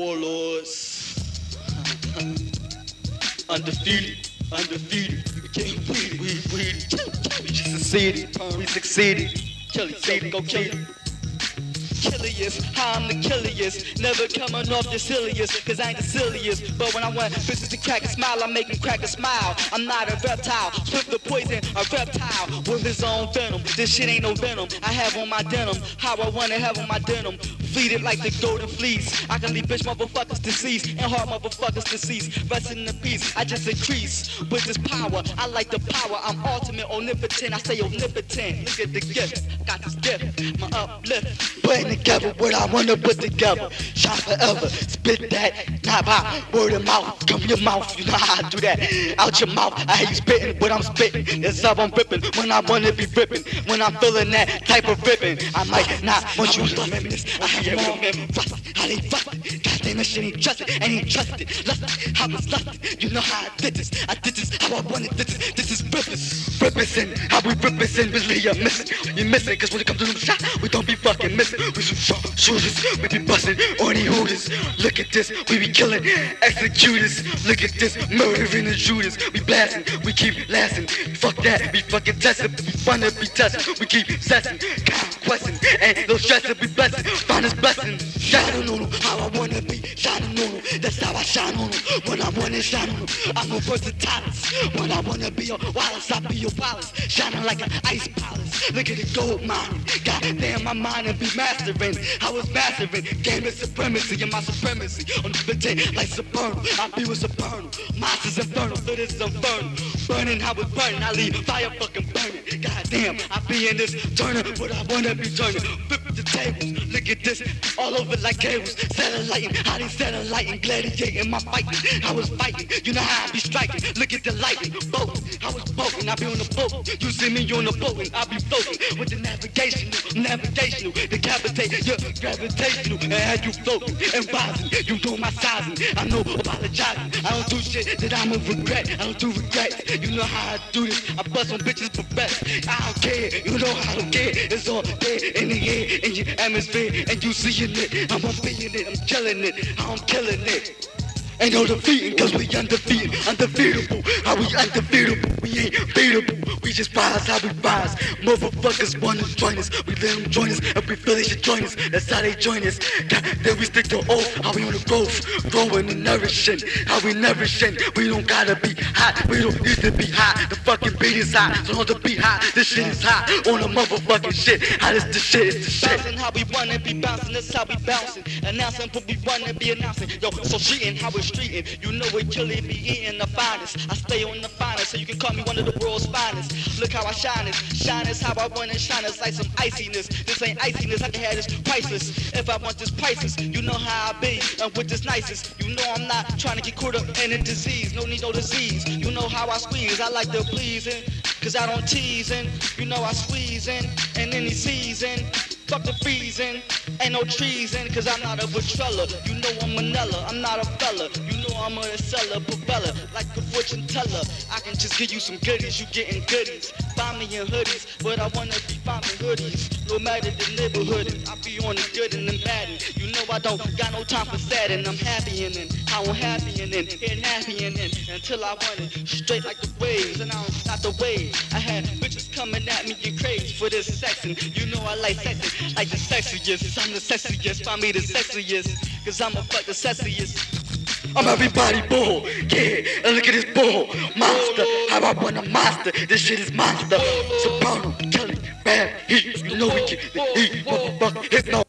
warlords. undefeated, undefeated. We can't beat we we We just succeeded, we succeeded. Kelly, Kelly, go kill it. Killiest, I'm the killiest. Never coming off the silliest, cause I ain't the silliest. But when I want bitches to crack a smile, I make them crack a smile. I'm not a reptile, flip the poison, a reptile with his own venom. This shit ain't no venom. I have on my denim, how I wanna have on my denim. Fleeted like the golden fleece. I can leave bitch motherfuckers deceased and hard motherfuckers deceased. Rest in the peace, I just increase with this power. I like the power, I'm ultimate, omnipotent. I say omnipotent. Look at the gift, got this gift, my uplift. Putting together what I wanna put together. Shine forever, spit that, not by word of mouth. Come your mouth, you know how I do that. Out your mouth, I hate you spitting what I'm spitting. That's how I'm ripping when I wanna be ripping. When I'm feeling that type of ripping, I might not want you to remember this. I have more memories. How they busted. Goddamn, that shit ain't trusted. Ain't even trusted. Lusted. I was lusted. You know how I did this. I did this how I wanted this. This is rippers. Represent how we represent. Really, you're missing. You're missing. Cause when it comes to them shot, we don't be fucking missing. We some sharp shooters. We be busting on the hooters. Look at this. We be killing executors. Look at this. Murdering the shooters. We blasting. We keep lasting. Fuck that. We fucking testing. We wanna be testing. We keep sessing. Conquesting. And no stress to be blessed. Find us blessing. Shining on them. How I wanna be. Shining on them. That's how I shine on them. When I wanna shine on them. I'm a versatile. When I wanna be a Wallace, I be a Wallace. Shining like an ice palace. Look at the gold mine. God damn, my mind and be mastering. I was mastering. Game of supremacy and my supremacy. On the pretend like supernal. I be with supernal. Monsters infernal. So this is infernal. Burning how it's burning. I leave fire fucking burning. Goddamn, I be in this turning. What I wanna be turning. Flip the tables. Look at this. All over like cables. Satelliting. How they satelliting. Gladiating my fighting. I was fighting. You know how I be striking. Look at the lighting. Boat. I was boating. I be on the boat. You see me on the boat and I be floating with the navigational, navigational, decapitate your gravitational and have you floating and rising. You know my sizing. I know apologizing. I don't do shit that I'ma regret. I don't do regrets. You know how I do this. I bust on bitches for best. I don't care. You know I don't care. It's all there in the air, in your atmosphere, and you seeing it. I'm being it. I'm killing it. I'm killing it. Ain't no defeating cause we undefeated, undefeatable. How we undefeatable? We ain't beatable. We just rise how we rise. Motherfuckers wanna join us. We let them join us and we feel they should join us. That's how they join us. God, then we stick to oath. How we on the growth, growing and nourishing. How we nourishing. We don't gotta be hot. We don't need to be hot. The fucking beat is hot. So don't to be hot. This shit is hot. On the motherfucking shit. How this the shit is the shit. Bouncing how we wanna be bouncing, that's how we bouncing. Announcing what we wanna be announcing. Yo, so cheating how we're streeting. You know it killing be eating the finest. I stay on the finest, so you can call me one of the world's finest. Look how I shine it. Shine is how I want it. shine. It's like some iciness. This ain't iciness. I can have this priceless. If I want this priceless, you know how I be. And with this nicest, you know I'm not trying to get caught up in a disease. No need no disease. You know how I squeeze. I like the pleasing. Cause I don't tease and you know I squeeze in any season. Fuck the freezing, ain't no treason, cause I'm not a Vetrella. You know I'm Manila, I'm not a fella. You I'm a seller, Pavella, like a fortune teller. I can just give you some goodies, you getting goodies. Find me in hoodies, but I wanna be in hoodies. No matter the neighborhood, I be on the good and the bad. You know I don't got no time for sad, and I'm happy and then how I'm happy and then and happy and then until I want it straight like the waves, and I'm not the waves. I had bitches coming at me in crazy for this sex, and you know I like sex, like the sexiest. I'm the sexiest, find me the sexiest, cause I'm a fuck the sexiest. I'm everybody bull, yeah. And look at this bull, monster. How I wanna monster. This shit is monster. Soprano, Kelly, bad heat. You know we get the heat, motherfucker. It's no.